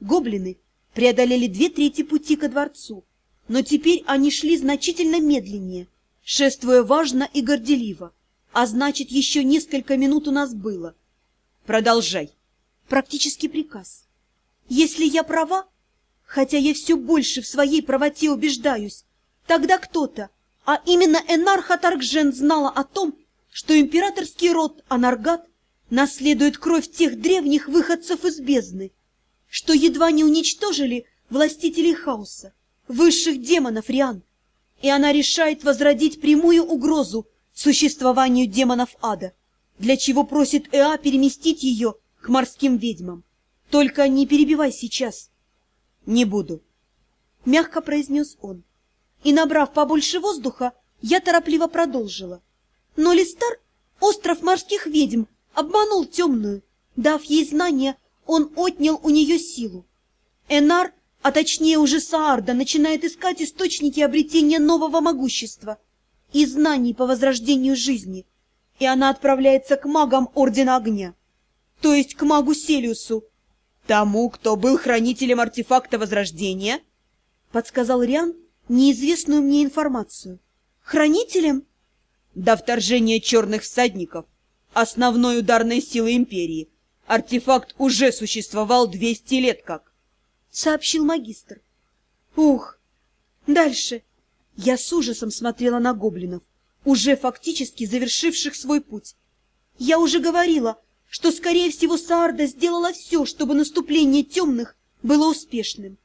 Гоблины преодолели две трети пути ко дворцу, но теперь они шли значительно медленнее, шествуя важно и горделиво, а значит, еще несколько минут у нас было. Продолжай. Практически приказ. Если я права, хотя я все больше в своей правоте убеждаюсь, тогда кто-то, а именно Энарха Таркжен знала о том, что императорский род Анаргат наследует кровь тех древних выходцев из бездны, что едва не уничтожили властителей хаоса, высших демонов Риан, и она решает возродить прямую угрозу существованию демонов ада, для чего просит Эа переместить ее к морским ведьмам. Только не перебивай сейчас. Не буду, — мягко произнес он. И, набрав побольше воздуха, я торопливо продолжила. Но Листар, остров морских ведьм, обманул темную. Дав ей знания, он отнял у нее силу. Энар, а точнее уже Саарда, начинает искать источники обретения нового могущества и знаний по возрождению жизни, и она отправляется к магам Ордена Огня, то есть к магу Селиусу, тому, кто был хранителем артефакта Возрождения, подсказал Риан неизвестную мне информацию. Хранителем? До вторжения черных всадников, основной ударной силы Империи, артефакт уже существовал 200 лет как, сообщил магистр. Ух, дальше. Я с ужасом смотрела на гоблинов, уже фактически завершивших свой путь. Я уже говорила, что, скорее всего, Саарда сделала все, чтобы наступление темных было успешным.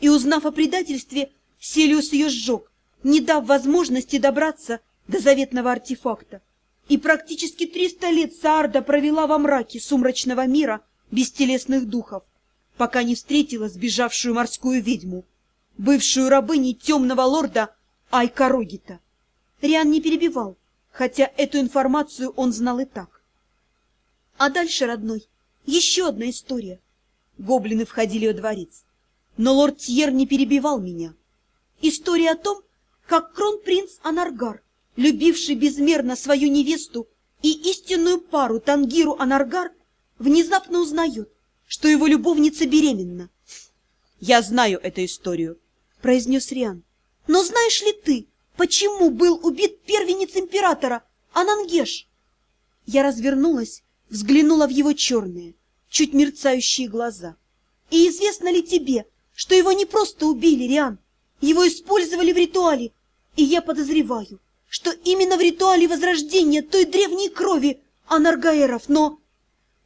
И, узнав о предательстве, Селиус ее сжег, не дав возможности добраться до заветного артефакта. И практически триста лет Саарда провела во мраке сумрачного мира бестелесных духов, пока не встретила сбежавшую морскую ведьму, бывшую рабыней темного лорда Айкарогита. Риан не перебивал, хотя эту информацию он знал и так. А дальше, родной, еще одна история. Гоблины входили во дворец, но лорд Тьер не перебивал меня. История о том, как кронпринц Анаргар, любивший безмерно свою невесту и истинную пару Тангиру Анаргар, внезапно узнает, что его любовница беременна. — Я знаю эту историю, — произнес Риан. — Но знаешь ли ты, почему был убит первенец императора, Анангеш? Я развернулась, взглянула в его черные, чуть мерцающие глаза. — И известно ли тебе, что его не просто убили, Риан, его использовали в ритуале, и я подозреваю, что именно в ритуале возрождения той древней крови анаргаеров, но...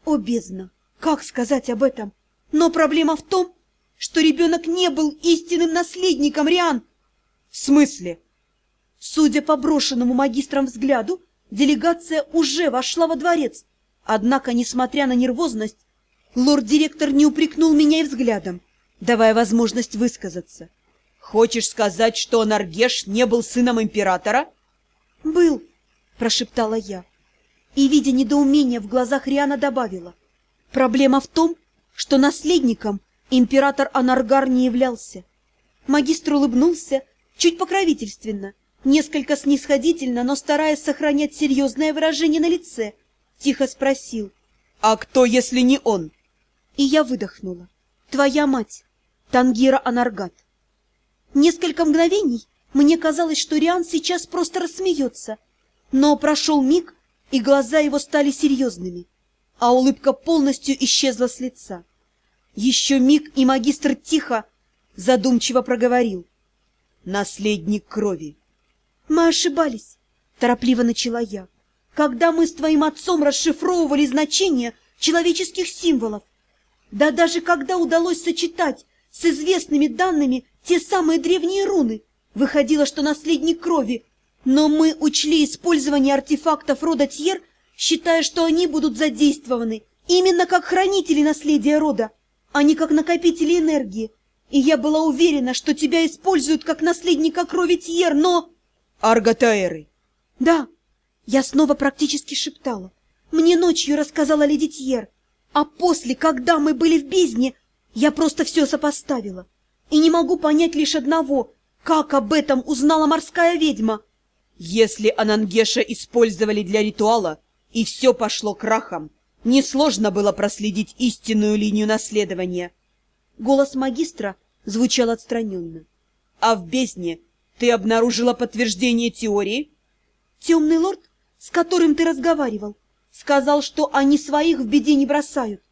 О, бездна! Как сказать об этом? Но проблема в том, что ребенок не был истинным наследником Риан. В смысле? Судя по брошенному магистрам взгляду, делегация уже вошла во дворец. Однако, несмотря на нервозность, лорд-директор не упрекнул меня и взглядом, давая возможность высказаться. Хочешь сказать, что Наргеш не был сыном императора? Был, прошептала я. И, видя недоумение в глазах Риана, добавила. Проблема в том, что наследником император Анаргар не являлся. Магистр улыбнулся, чуть покровительственно, несколько снисходительно, но стараясь сохранять серьезное выражение на лице, тихо спросил. «А кто, если не он?» И я выдохнула. «Твоя мать, Тангира Анаргат». Несколько мгновений мне казалось, что Риан сейчас просто рассмеется. Но прошел миг, и глаза его стали серьезными, а улыбка полностью исчезла с лица. Еще миг, и магистр тихо, задумчиво проговорил. «Наследник крови». «Мы ошибались», — торопливо начала я, «когда мы с твоим отцом расшифровывали значение человеческих символов. Да даже когда удалось сочетать с известными данными те самые древние руны. Выходило, что наследник крови. Но мы учли использование артефактов рода Тьер, считая, что они будут задействованы именно как хранители наследия рода, а не как накопители энергии. И я была уверена, что тебя используют как наследника крови Тьер, но... Арготаэры. Да, я снова практически шептала. Мне ночью рассказала леди Тьер, а после, когда мы были в бездне, я просто все сопоставила. И не могу понять лишь одного, как об этом узнала морская ведьма. Если Анангеша использовали для ритуала, и все пошло крахом, несложно было проследить истинную линию наследования. Голос магистра звучал отстраненно. А в бездне ты обнаружила подтверждение теории? Темный лорд, с которым ты разговаривал, сказал, что они своих в беде не бросают,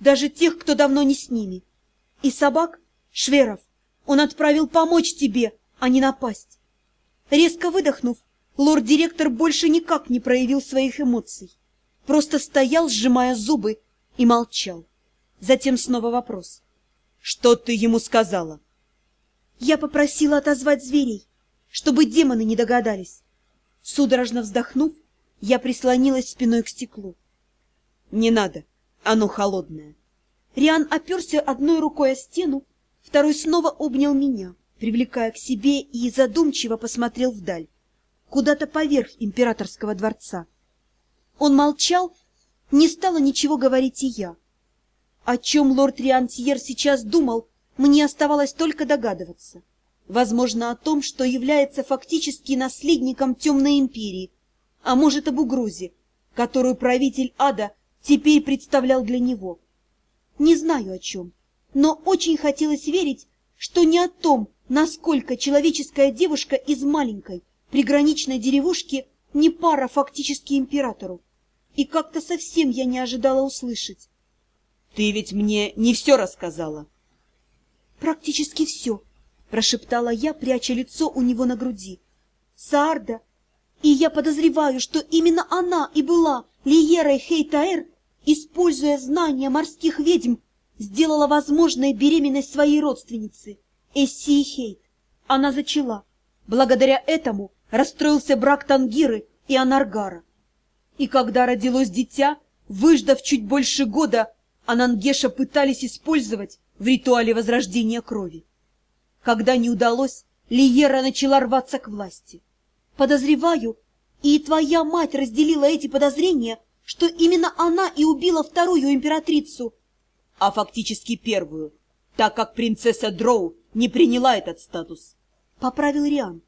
даже тех, кто давно не с ними. И собак, Шверов, он отправил помочь тебе, а не напасть. Резко выдохнув, лорд-директор больше никак не проявил своих эмоций. Просто стоял, сжимая зубы, и молчал. Затем снова вопрос. «Что ты ему сказала?» Я попросила отозвать зверей, чтобы демоны не догадались. Судорожно вздохнув, я прислонилась спиной к стеклу. «Не надо, оно холодное». Риан оперся одной рукой о стену, второй снова обнял меня, привлекая к себе и задумчиво посмотрел вдаль, куда-то поверх императорского дворца. Он молчал, не стала ничего говорить и я. О чем лорд Риантьер сейчас думал, мне оставалось только догадываться. Возможно, о том, что является фактически наследником Темной Империи, а может, об угрозе, которую правитель ада теперь представлял для него. Не знаю о чем, но очень хотелось верить, что не о том, насколько человеческая девушка из маленькой, приграничной деревушки не пара фактически императору. И как-то совсем я не ожидала услышать. — Ты ведь мне не все рассказала. Практически все, прошептала я, пряча лицо у него на груди. Саарда, и я подозреваю, что именно она и была Лиерой Хейтаэр, используя знания морских ведьм, сделала возможной беременность своей родственницы, Эссии Хейт. Она зачала. Благодаря этому расстроился брак Тангиры и Анаргара. И когда родилось дитя, выждав чуть больше года, Анангеша пытались использовать в ритуале возрождения крови. Когда не удалось, Лиера начала рваться к власти. Подозреваю, и твоя мать разделила эти подозрения, что именно она и убила вторую императрицу, а фактически первую, так как принцесса Дроу не приняла этот статус. Поправил Риан.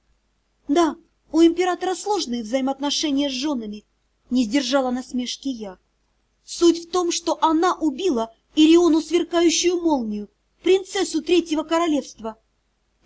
Да, у императора сложные взаимоотношения с женами, не сдержала насмешки я. Суть в том, что она убила Ириону сверкающую молнию, принцессу Третьего Королевства.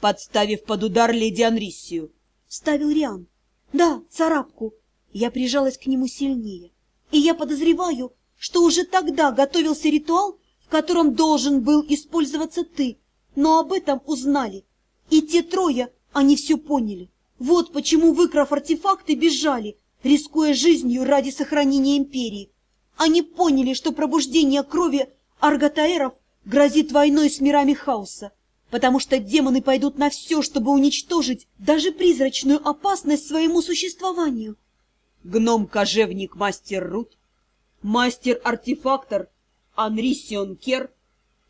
Подставив под удар леди Анриссию. Ставил Риан. Да, царапку. Я прижалась к нему сильнее. И я подозреваю, что уже тогда готовился ритуал, в котором должен был использоваться ты. Но об этом узнали. И те трое, они все поняли. Вот почему, выкрав артефакты, бежали, рискуя жизнью ради сохранения империи. Они поняли, что пробуждение крови Арготаэров грозит войной с мирами хаоса, потому что демоны пойдут на все, чтобы уничтожить даже призрачную опасность своему существованию. Гном-кожевник мастер Рут, мастер-артефактор Анрисион Кер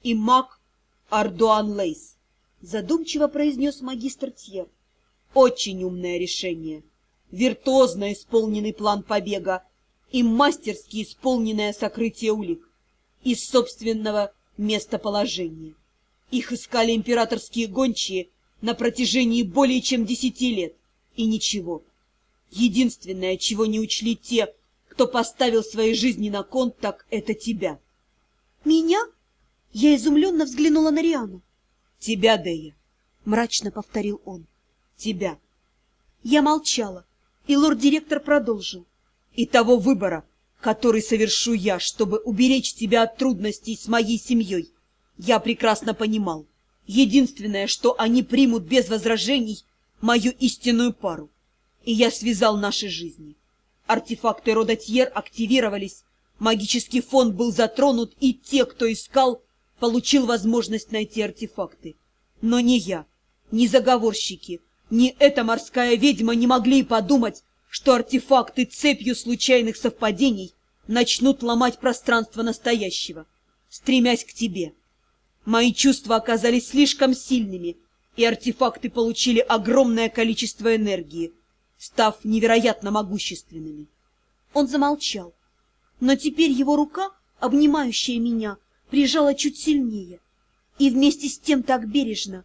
и маг Ардуан Лейс, задумчиво произнес магистр Тьер. Очень умное решение, виртуозно исполненный план побега и мастерски исполненное сокрытие улик из собственного местоположения. Их искали императорские гончие на протяжении более чем десяти лет, и ничего. Единственное, чего не учли те, кто поставил свои жизни на кон, так это тебя. Меня? Я изумленно взглянула на Риану. Тебя, Дея, мрачно повторил он. Тебя. Я молчала, и лорд-директор продолжил. И того выбора, который совершу я, чтобы уберечь тебя от трудностей с моей семьей, я прекрасно понимал. Единственное, что они примут без возражений, мою истинную пару. И я связал наши жизни. Артефакты рода Тьер активировались, магический фон был затронут, и те, кто искал, получил возможность найти артефакты. Но ни я, ни заговорщики, ни эта морская ведьма не могли подумать, что артефакты цепью случайных совпадений начнут ломать пространство настоящего, стремясь к тебе. Мои чувства оказались слишком сильными, и артефакты получили огромное количество энергии, став невероятно могущественными. Он замолчал, но теперь его рука, обнимающая меня, прижала чуть сильнее, и вместе с тем так бережно,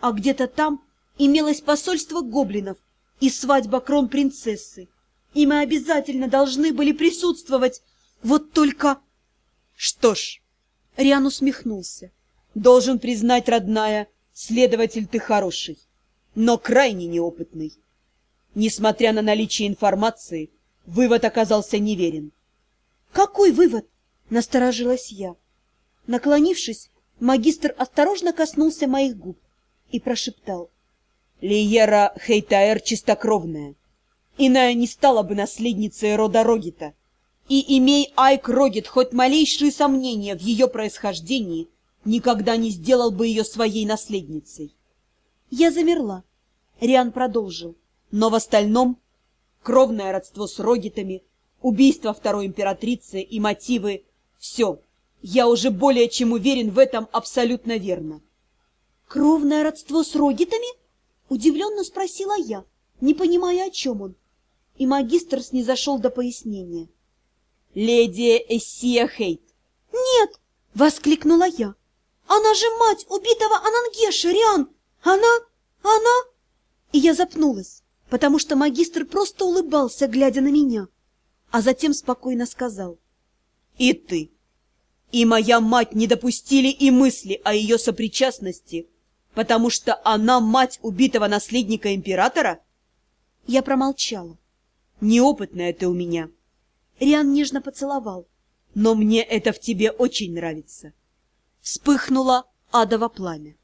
а где-то там имелось посольство гоблинов — и свадьба крон-принцессы. И мы обязательно должны были присутствовать. Вот только... Что ж, Риан усмехнулся. Должен признать, родная, следователь ты хороший, но крайне неопытный. Несмотря на наличие информации, вывод оказался неверен. «Какой вывод?» — насторожилась я. Наклонившись, магистр осторожно коснулся моих губ и прошептал. «Лиера Хейтаэр чистокровная. Иная не стала бы наследницей рода Рогита. И имей Айк Рогит хоть малейшие сомнения в ее происхождении, никогда не сделал бы ее своей наследницей». Я замерла. Риан продолжил. Но в остальном кровное родство с Рогитами, убийство второй императрицы и мотивы — все. Я уже более чем уверен в этом абсолютно верно. «Кровное родство с Рогитами?» — удивленно спросила я, не понимая, о чем он. И магистр снизошел до пояснения. «Леди Эссия Хейт!» «Нет!» — воскликнула я. «Она же мать убитого Анангеша, Риан! Она... она...» И я запнулась потому что магистр просто улыбался, глядя на меня, а затем спокойно сказал. «И ты, и моя мать не допустили и мысли о ее сопричастности, потому что она мать убитого наследника императора?» Я промолчала. «Неопытная ты у меня». Риан нежно поцеловал. «Но мне это в тебе очень нравится». Вспыхнуло адово пламя.